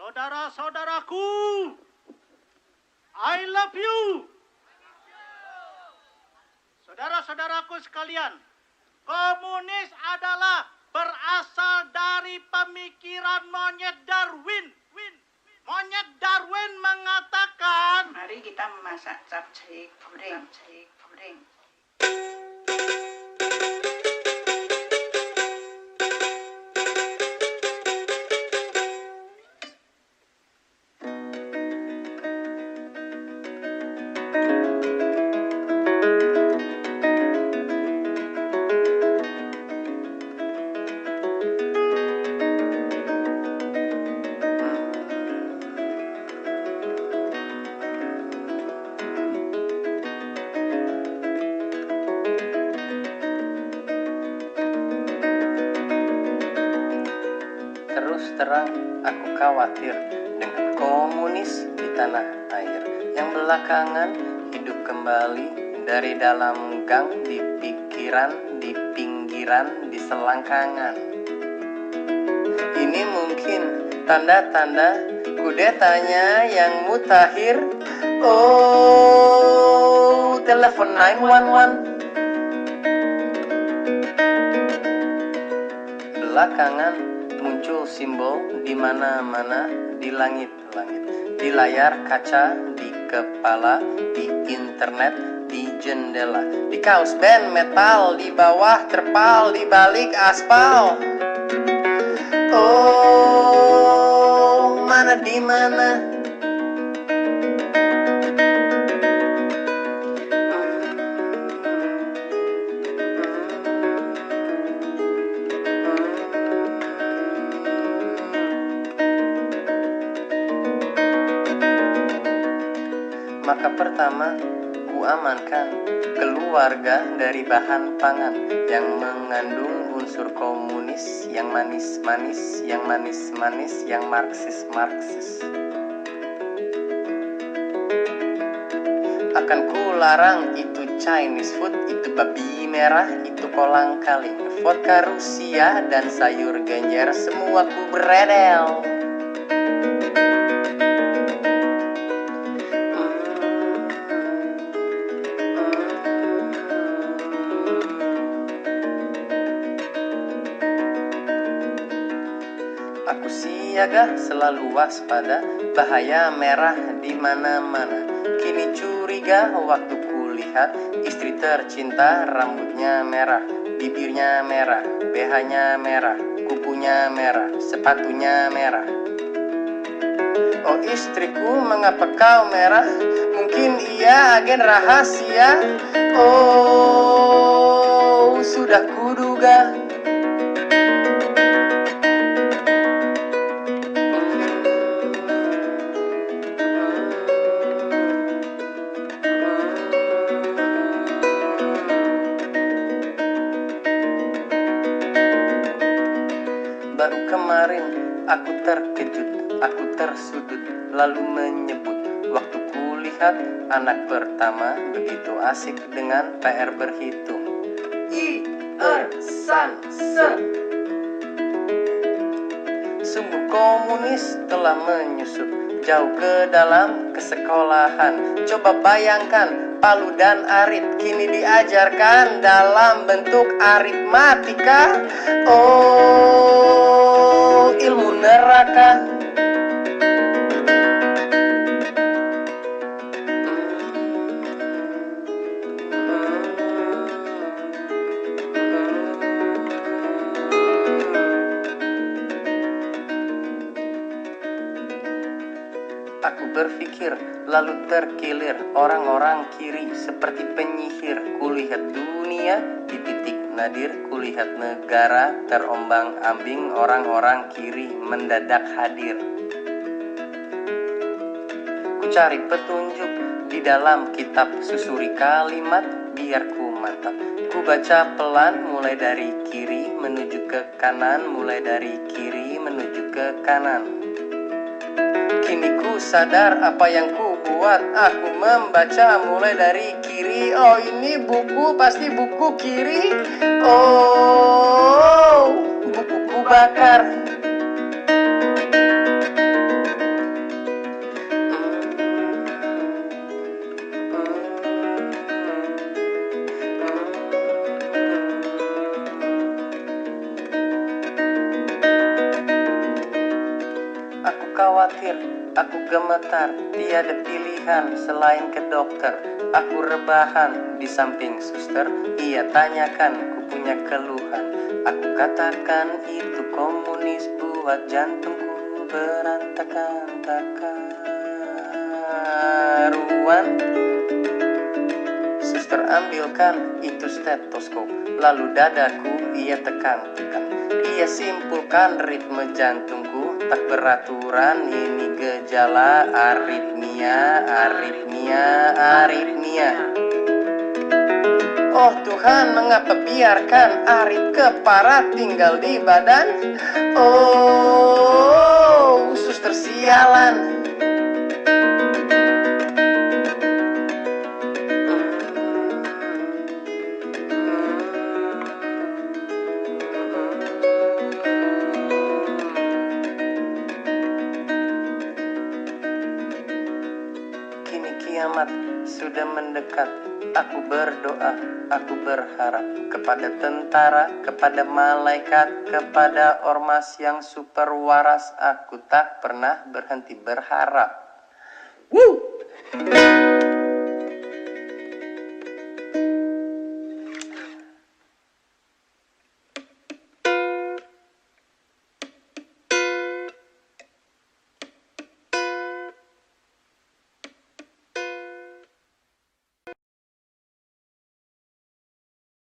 Saudara-saudaraku, I love you. Saudara-saudaraku sekalian, komunis adalah berasal dari pemikiran monyet Darwin. Win. Monyet Darwin mengatakan Mari kita memasak capcay goreng. Capcay Terang aku khawatir dengan komunis di tanah air yang belakangan hidup kembali dari dalam gang di pikiran, di pinggiran, di selangkangan. Ini mungkin tanda-tanda kudetanya yang mutakhir. Oh, telepon 911. Belakangan muncul simbol di mana-mana di langit-langit, di layar kaca, di kepala, di internet, di jendela, di kaos band metal, di bawah terpal, di balik aspal. Oh, mana di mana? Pertama, ku amankan keluarga dari bahan pangan yang mengandung unsur komunis, yang manis-manis, yang manis-manis, yang marxis-marxis. Akan ku larang itu Chinese food, itu babi merah, itu kolang kaling, vodka Rusia dan sayur genjer semua ku beredel. Siaga selalu waspada bahaya merah di mana-mana. Kini curiga waktu kulihat istri tercinta rambutnya merah, bibirnya merah, BH-nya merah, kukunya merah, sepatunya merah. Oh istriku mengapa kau merah? Mungkin ia agen rahasia. Oh sudah kuduga. Baru kemarin aku terkejut, aku tersudut, lalu menyebut Waktu kulihat anak pertama begitu asik dengan PR berhitung. I, Er, San, Se Sungguh komunis telah menyusup jauh ke dalam kesekolahan. Coba bayangkan Palu dan Arit kini diajarkan dalam bentuk aritmatika. Oh ilmu neraka. Aku berpikir lalu terkilir orang-orang kiri seperti penyihir. Kulihat dunia di titik nadir kulihat negara terombang ambing orang-orang kiri mendadak hadir. Ku cari petunjuk di dalam kitab susuri kalimat biar ku mantap. Ku baca pelan mulai dari kiri menuju ke kanan mulai dari kiri menuju ke kanan. Kini ku sadar apa yang ku buat. Aku membaca mulai dari oh ini buku pasti buku kiri. Oh buku bakar Aku khawatir, aku gemetar, tiada pilihan selain ke dokter. Aku rebahan di samping suster, ia tanyakan ku punya keluhan. Aku katakan itu komunis buat jantungku berantakan tak karuan. Suster ambilkan itu stetoskop Lalu dadaku ia tekan-tekan Ia simpulkan ritme jantungku Tak beraturan ini gejala aritmia Aritmia, aritmia. Oh Tuhan mengapa biarkan arit keparat tinggal di badan? Oh suster sialan kiamat sudah mendekat. Aku berdoa, aku berharap Kepada tentara, kepada malaikat Kepada ormas yang super waras Aku tak pernah berhenti berharap. Woo!